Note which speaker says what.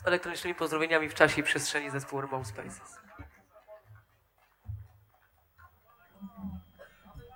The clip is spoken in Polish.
Speaker 1: Z elektronicznymi pozdrowieniami w czasie i przestrzeni zespołu Remote Spaces.